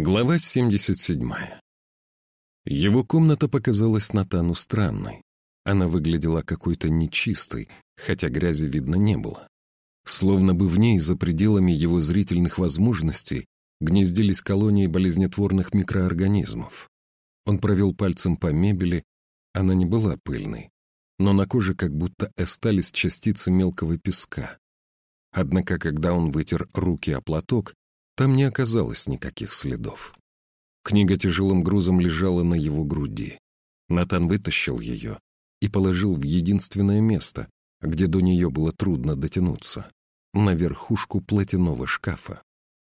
Глава 77. Его комната показалась Натану странной. Она выглядела какой-то нечистой, хотя грязи видно не было. Словно бы в ней, за пределами его зрительных возможностей, гнездились колонии болезнетворных микроорганизмов. Он провел пальцем по мебели, она не была пыльной, но на коже как будто остались частицы мелкого песка. Однако, когда он вытер руки о платок, там не оказалось никаких следов. Книга тяжелым грузом лежала на его груди. Натан вытащил ее и положил в единственное место, где до нее было трудно дотянуться, на верхушку платяного шкафа.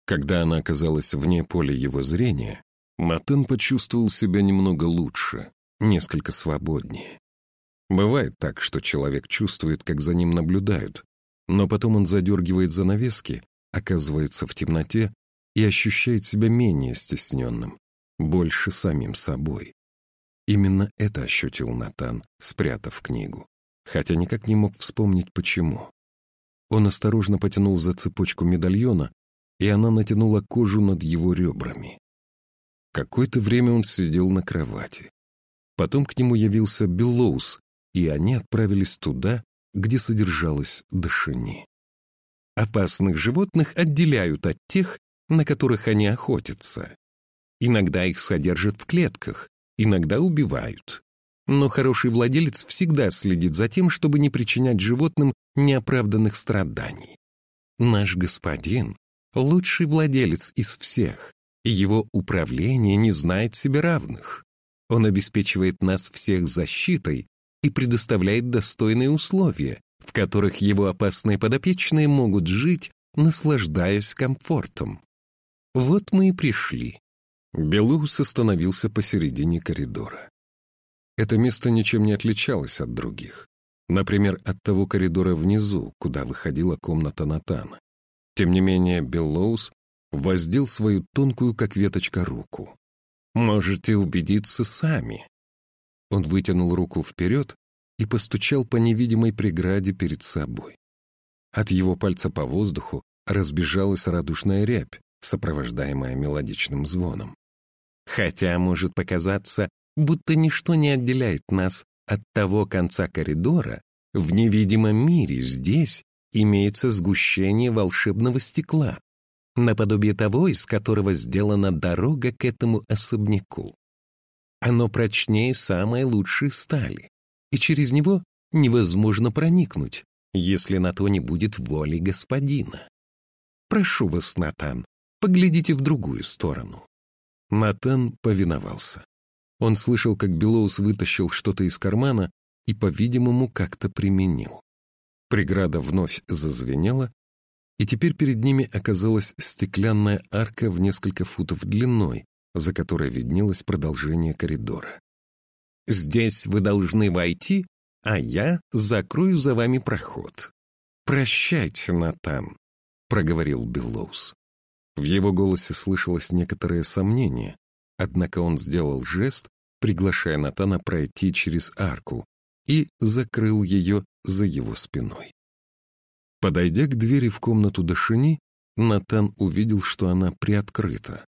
Когда она оказалась вне поля его зрения, Натан почувствовал себя немного лучше, несколько свободнее. Бывает так, что человек чувствует, как за ним наблюдают, но потом он задергивает занавески оказывается в темноте и ощущает себя менее стесненным, больше самим собой. Именно это ощутил Натан, спрятав книгу, хотя никак не мог вспомнить, почему. Он осторожно потянул за цепочку медальона, и она натянула кожу над его ребрами. Какое-то время он сидел на кровати. Потом к нему явился Беллоус, и они отправились туда, где содержалась Дашини. Опасных животных отделяют от тех, на которых они охотятся. Иногда их содержат в клетках, иногда убивают. Но хороший владелец всегда следит за тем, чтобы не причинять животным неоправданных страданий. Наш господин — лучший владелец из всех, и его управление не знает себе равных. Он обеспечивает нас всех защитой и предоставляет достойные условия, в которых его опасные подопечные могут жить, наслаждаясь комфортом. Вот мы и пришли. Белоус остановился посередине коридора. Это место ничем не отличалось от других. Например, от того коридора внизу, куда выходила комната Натана. Тем не менее, Беллоус воздел свою тонкую, как веточка, руку. «Можете убедиться сами». Он вытянул руку вперед, и постучал по невидимой преграде перед собой. От его пальца по воздуху разбежалась радушная рябь, сопровождаемая мелодичным звоном. Хотя может показаться, будто ничто не отделяет нас от того конца коридора, в невидимом мире здесь имеется сгущение волшебного стекла, наподобие того, из которого сделана дорога к этому особняку. Оно прочнее самой лучшей стали, и через него невозможно проникнуть, если на то не будет воли господина. Прошу вас, Натан, поглядите в другую сторону». Натан повиновался. Он слышал, как Беллоус вытащил что-то из кармана и, по-видимому, как-то применил. Преграда вновь зазвенела, и теперь перед ними оказалась стеклянная арка в несколько футов длиной, за которой виднелось продолжение коридора. Здесь вы должны войти, а я закрою за вами проход. Прощайте, Натан, проговорил Беллоус. В его голосе слышалось некоторое сомнение, однако он сделал жест, приглашая Натана пройти через арку, и закрыл ее за его спиной. Подойдя к двери в комнату Дашини, Натан увидел, что она приоткрыта.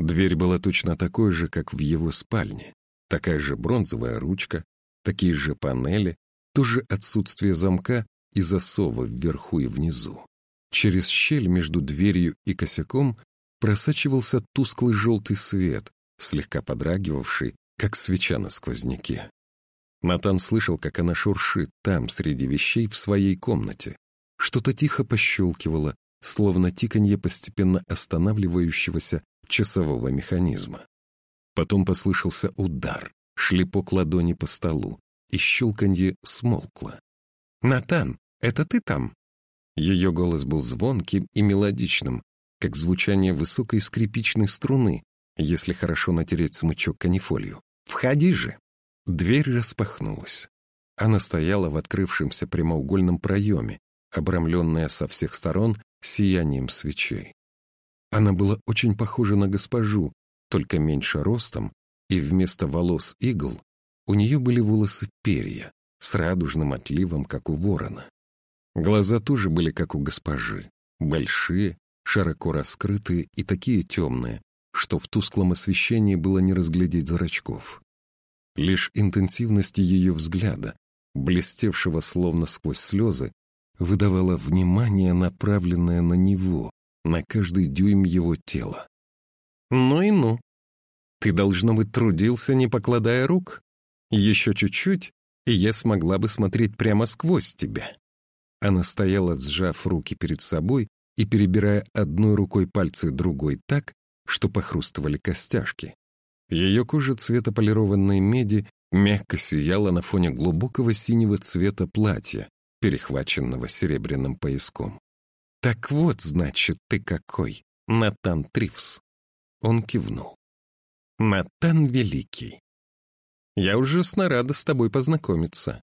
Дверь была точно такой же, как в его спальне. Такая же бронзовая ручка, такие же панели, тоже отсутствие замка и засова вверху и внизу. Через щель между дверью и косяком просачивался тусклый желтый свет, слегка подрагивавший, как свеча на сквозняке. Натан слышал, как она шуршит там, среди вещей, в своей комнате. Что-то тихо пощелкивало, словно тиканье постепенно останавливающегося часового механизма. Потом послышался удар, шлепок ладони по столу, и щелканье смолкло. «Натан, это ты там?» Ее голос был звонким и мелодичным, как звучание высокой скрипичной струны, если хорошо натереть смычок канифолью. «Входи же!» Дверь распахнулась. Она стояла в открывшемся прямоугольном проеме, обрамленная со всех сторон сиянием свечей. Она была очень похожа на госпожу, только меньше ростом, и вместо волос игл у нее были волосы перья с радужным отливом, как у ворона. Глаза тоже были как у госпожи, большие, широко раскрытые и такие темные, что в тусклом освещении было не разглядеть зрачков. Лишь интенсивность ее взгляда, блестевшего словно сквозь слезы, выдавала внимание, направленное на него, на каждый дюйм его тела. «Ну и ну! Ты, должно быть, трудился, не покладая рук. Еще чуть-чуть, и я смогла бы смотреть прямо сквозь тебя». Она стояла, сжав руки перед собой и перебирая одной рукой пальцы другой так, что похрустывали костяшки. Ее кожа цвета полированной меди мягко сияла на фоне глубокого синего цвета платья, перехваченного серебряным пояском. «Так вот, значит, ты какой, Натан Трифс!» Он кивнул. «Натан Великий! Я ужасно рада с тобой познакомиться.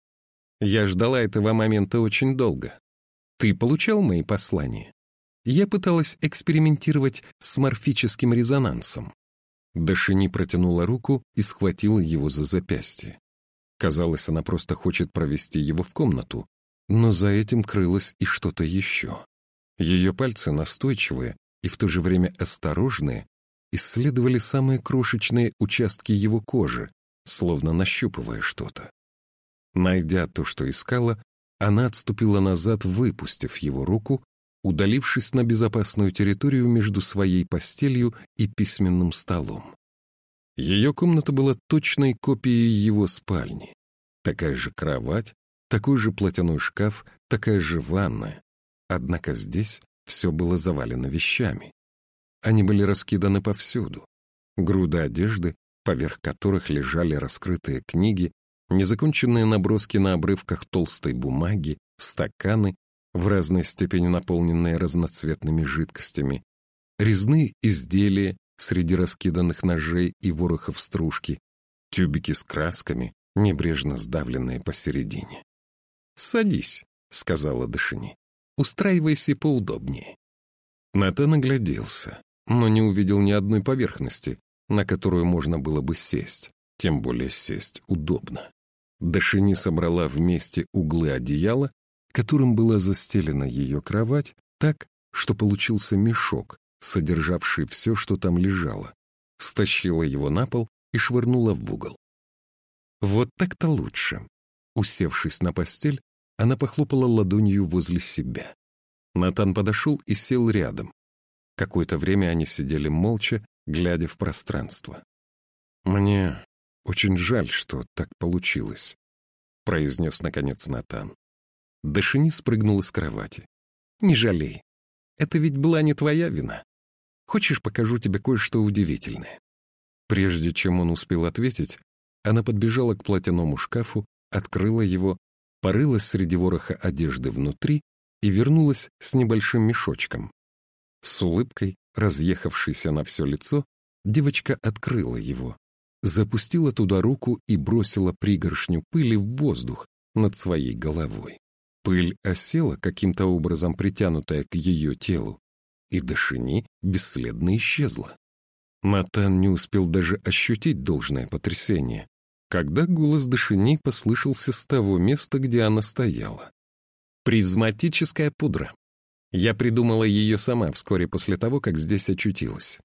Я ждала этого момента очень долго. Ты получал мои послания?» Я пыталась экспериментировать с морфическим резонансом. Дашини протянула руку и схватила его за запястье. Казалось, она просто хочет провести его в комнату, но за этим крылось и что-то еще. Ее пальцы настойчивые и в то же время осторожные исследовали самые крошечные участки его кожи, словно нащупывая что-то. Найдя то, что искала, она отступила назад, выпустив его руку, удалившись на безопасную территорию между своей постелью и письменным столом. Ее комната была точной копией его спальни. Такая же кровать, такой же платяной шкаф, такая же ванная. Однако здесь все было завалено вещами. Они были раскиданы повсюду. Груды одежды, поверх которых лежали раскрытые книги, незаконченные наброски на обрывках толстой бумаги, стаканы, в разной степени наполненные разноцветными жидкостями, резные изделия среди раскиданных ножей и ворохов стружки, тюбики с красками, небрежно сдавленные посередине. «Садись», — сказала Дашини. «Устраивайся поудобнее». Натан огляделся, но не увидел ни одной поверхности, на которую можно было бы сесть, тем более сесть удобно. Дашини собрала вместе углы одеяла, которым была застелена ее кровать, так, что получился мешок, содержавший все, что там лежало, стащила его на пол и швырнула в угол. Вот так-то лучше. Усевшись на постель, она похлопала ладонью возле себя. Натан подошел и сел рядом. Какое-то время они сидели молча, глядя в пространство. «Мне очень жаль, что так получилось», — произнес наконец Натан. Дашини спрыгнула с кровати. «Не жалей. Это ведь была не твоя вина. Хочешь, покажу тебе кое-что удивительное?» Прежде чем он успел ответить, она подбежала к платяному шкафу, открыла его, порылась среди вороха одежды внутри и вернулась с небольшим мешочком. С улыбкой, разъехавшейся на все лицо, девочка открыла его, запустила туда руку и бросила пригоршню пыли в воздух над своей головой. Пыль осела, каким-то образом притянутая к ее телу, и Дашини бесследно исчезла. Натан не успел даже ощутить должное потрясение, когда голос Дашини послышался с того места, где она стояла. «Призматическая пудра. Я придумала ее сама вскоре после того, как здесь очутилась.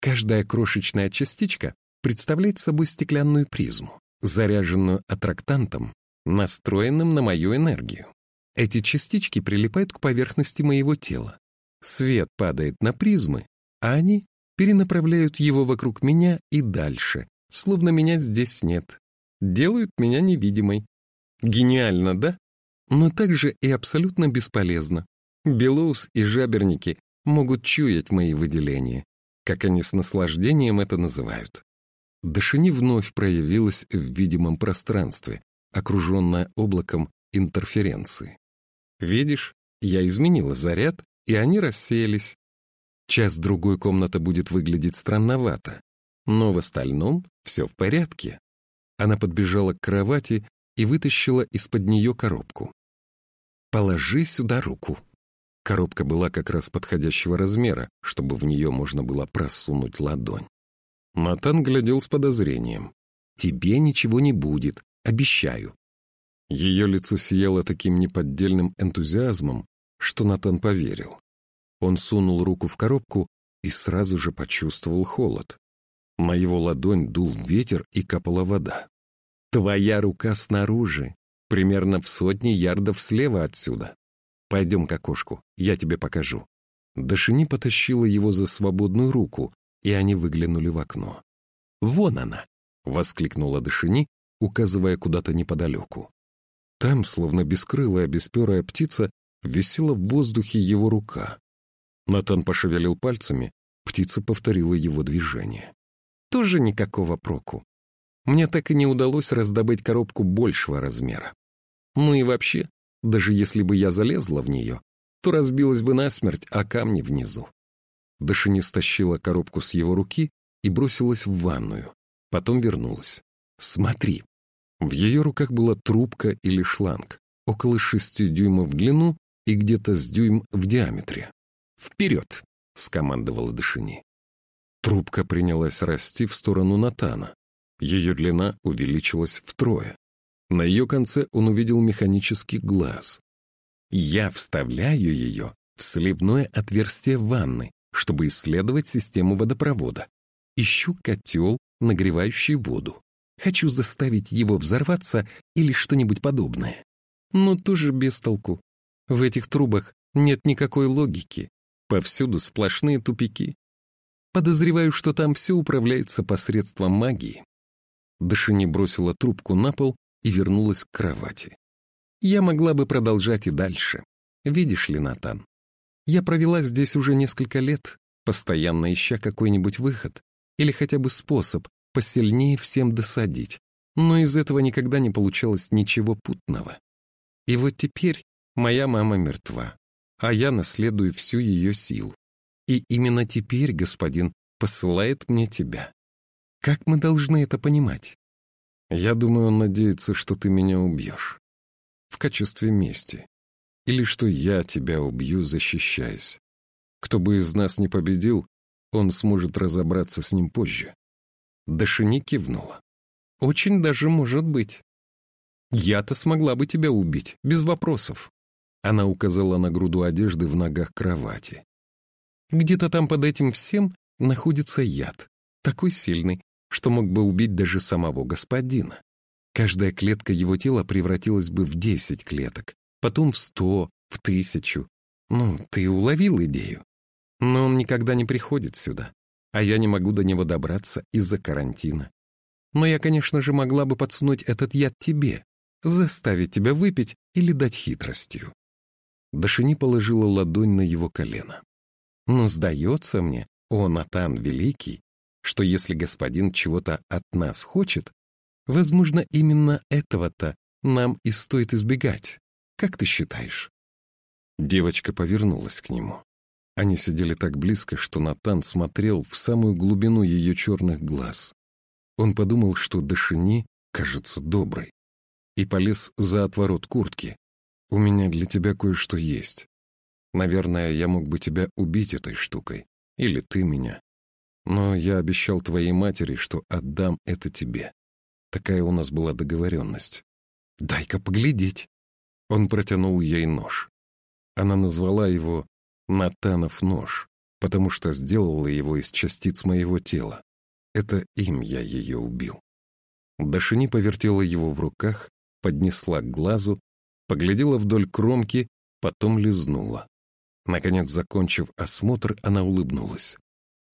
Каждая крошечная частичка представляет собой стеклянную призму, заряженную аттрактантом, настроенным на мою энергию. Эти частички прилипают к поверхности моего тела. Свет падает на призмы, а они перенаправляют его вокруг меня и дальше, словно меня здесь нет. Делают меня невидимой. Гениально, да? Но также и абсолютно бесполезно. Белоус и жаберники могут чуять мои выделения, как они с наслаждением это называют. Дашини вновь проявилась в видимом пространстве, окруженная облаком интерференции. Видишь, я изменила заряд, и они рассеялись. Час-другой комната будет выглядеть странновато, но в остальном все в порядке. Она подбежала к кровати и вытащила из-под нее коробку. «Положи сюда руку». Коробка была как раз подходящего размера, чтобы в нее можно было просунуть ладонь. Натан глядел с подозрением. «Тебе ничего не будет, обещаю. Ее лицо сияло таким неподдельным энтузиазмом, что Натан поверил. Он сунул руку в коробку и сразу же почувствовал холод. На его ладонь дул ветер и капала вода. «Твоя рука снаружи, примерно в сотне ярдов слева отсюда. Пойдем к окошку, я тебе покажу». Дашини потащила его за свободную руку, и они выглянули в окно. «Вон она!» — воскликнула Дашини, указывая куда-то неподалеку. Там, словно бескрылая, бесперая птица, висела в воздухе его рука. Натан пошевелил пальцами, птица повторила его движение. Тоже никакого проку. Мне так и не удалось раздобыть коробку большего размера. Ну и вообще, даже если бы я залезла в нее, то разбилась бы насмерть о камни внизу. Дашини стащила коробку с его руки и бросилась в ванную. Потом вернулась. «Смотри». В ее руках была трубка или шланг, около шести дюймов в длину и где-то с дюйм в диаметре. «Вперед!» — скомандовала Дашини. Трубка принялась расти в сторону Натана. Ее длина увеличилась втрое. На ее конце он увидел механический глаз. Я вставляю ее в сливное отверстие ванны, чтобы исследовать систему водопровода. Ищу котел, нагревающий воду. Хочу заставить его взорваться или что-нибудь подобное. Но тоже без толку. В этих трубах нет никакой логики. Повсюду сплошные тупики. Подозреваю, что там все управляется посредством магии. Дашини бросила трубку на пол и вернулась к кровати. Я могла бы продолжать и дальше. Видишь ли, Натан, я провела здесь уже несколько лет, постоянно ища какой-нибудь выход или хотя бы способ посильнее всем досадить, но из этого никогда не получалось ничего путного. И вот теперь моя мама мертва, а я наследую всю ее силу. И именно теперь господин посылает мне тебя. Как мы должны это понимать? Я думаю, он надеется, что ты меня убьешь. В качестве мести. Или что я тебя убью, защищаясь. Кто бы из нас не победил, он сможет разобраться с ним позже. Дашини кивнула. Очень даже может быть. Я-то смогла бы тебя убить, без вопросов. Она указала на груду одежды в ногах кровати. Где-то там под этим всем находится яд, такой сильный, что мог бы убить даже самого господина. Каждая клетка его тела превратилась бы в десять клеток, потом в сто, в тысячу. Ну, ты уловил идею. Но он никогда не приходит сюда, а я не могу до него добраться из-за карантина. Но я, конечно же, могла бы подсунуть этот яд тебе, заставить тебя выпить или дать хитростью. Дашини положила ладонь на его колено. Но сдается мне, о, Натан Великий, что если господин чего-то от нас хочет, возможно, именно этого-то нам и стоит избегать. Как ты считаешь?» Девочка повернулась к нему. Они сидели так близко, что Натан смотрел в самую глубину ее черных глаз. Он подумал, что Дашини кажется доброй, и полез за отворот куртки. «У меня для тебя кое-что есть. Наверное, я мог бы тебя убить этой штукой, или ты меня. Но я обещал твоей матери, что отдам это тебе. Такая у нас была договоренность. Дай-ка поглядеть. Он протянул ей нож. Она назвала его «Натанов нож», потому что сделала его из частиц моего тела. Это им я ее убил. Дашини повертела его в руках, поднесла к глазу, поглядела вдоль кромки, потом лизнула. Наконец, закончив осмотр, она улыбнулась.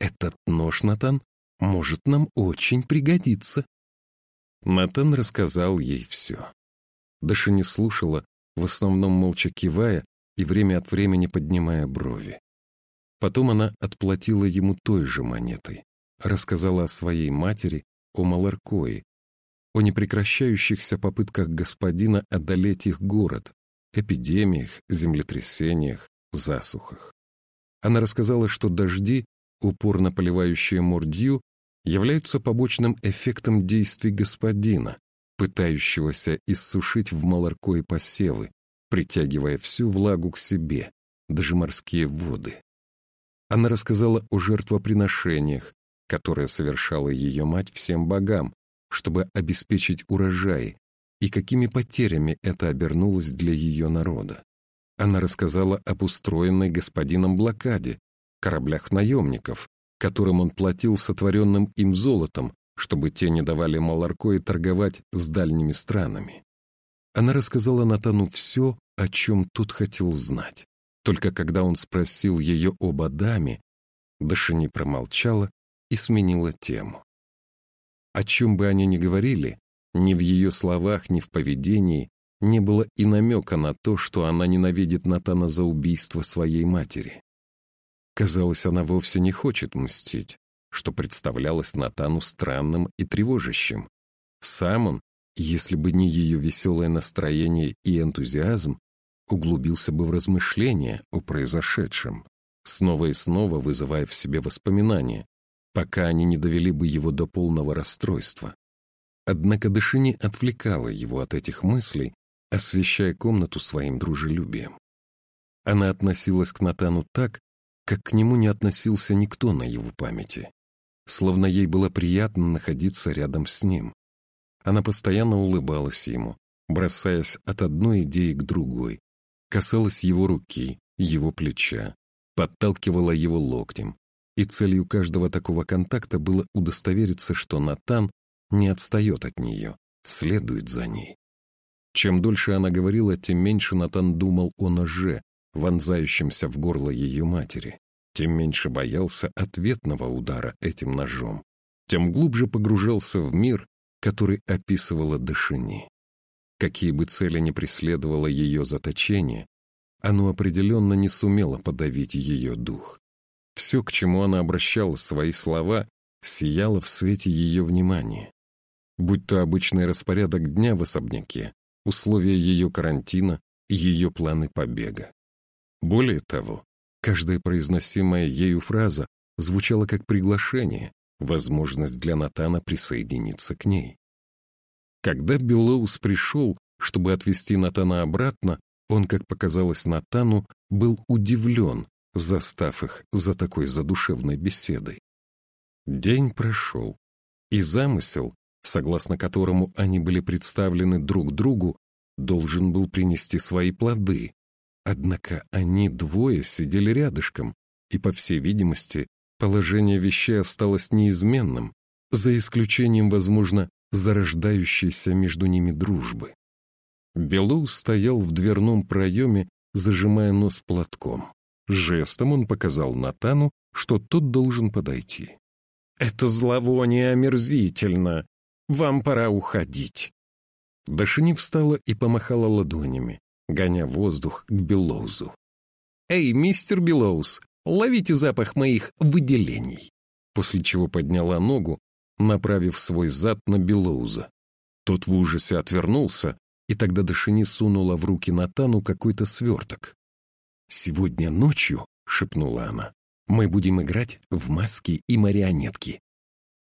«Этот нож, Натан, может нам очень пригодиться». Натан рассказал ей все. Даша не слушала, в основном молча кивая и время от времени поднимая брови. Потом она отплатила ему той же монетой, рассказала о своей матери, о Маларкое, о непрекращающихся попытках господина одолеть их город, эпидемиях, землетрясениях, засухах. Она рассказала, что дожди упорно поливающие мордью, являются побочным эффектом действий господина, пытающегося иссушить в Маларкое посевы, притягивая всю влагу к себе, даже морские воды. Она рассказала о жертвоприношениях, которые совершала ее мать всем богам, чтобы обеспечить урожай, и какими потерями это обернулось для ее народа. Она рассказала об устроенной господином блокаде, кораблях наемников, которым он платил сотворенным им золотом, чтобы те не давали Маларко и торговать с дальними странами. Она рассказала Натану все, о чем тот хотел знать. Только когда он спросил ее об Адаме, Дашини промолчала и сменила тему. О чем бы они ни говорили, ни в ее словах, ни в поведении не было и намека на то, что она ненавидит Натана за убийство своей матери. Казалось, она вовсе не хочет мстить, что представлялось Натану странным и тревожащим. Сам он, если бы не ее веселое настроение и энтузиазм, углубился бы в размышления о произошедшем, снова и снова вызывая в себе воспоминания, пока они не довели бы его до полного расстройства. Однако Дашини отвлекала его от этих мыслей, освещая комнату своим дружелюбием. Она относилась к Натану так, как к нему не относился никто на его памяти, словно ей было приятно находиться рядом с ним. Она постоянно улыбалась ему, бросаясь от одной идеи к другой, касалась его руки, его плеча, подталкивала его локтем, и целью каждого такого контакта было удостовериться, что Натан не отстает от нее, следует за ней. Чем дольше она говорила, тем меньше Натан думал о ноже, вонзающемся в горло ее матери, тем меньше боялся ответного удара этим ножом, тем глубже погружался в мир, который описывала Дашини. Какие бы цели ни преследовало ее заточение, оно определенно не сумело подавить ее дух. Все, к чему она обращала свои слова, сияло в свете ее внимания. Будь то обычный распорядок дня в особняке, условия ее карантина, ее планы побега. Более того, каждая произносимая ею фраза звучала как приглашение, возможность для Натана присоединиться к ней. Когда Белоус пришел, чтобы отвезти Натана обратно, он, как показалось Натану, был удивлен, застав их за такой задушевной беседой. День прошел, и замысел, согласно которому они были представлены друг другу, должен был принести свои плоды. Однако они двое сидели рядышком, и, по всей видимости, положение вещей осталось неизменным, за исключением, возможно, зарождающейся между ними дружбы. Белоу стоял в дверном проеме, зажимая нос платком. Жестом он показал Натану, что тот должен подойти. «Это зловоние омерзительно. Вам пора уходить». Дашини встала и помахала ладонями, гоня воздух к Белоузу. «Эй, мистер Белоуз, ловите запах моих выделений!» После чего подняла ногу, направив свой зад на Белоуза. Тот в ужасе отвернулся, и тогда Дашини сунула в руки Натану какой-то сверток. «Сегодня ночью», — шепнула она, — «мы будем играть в маски и марионетки.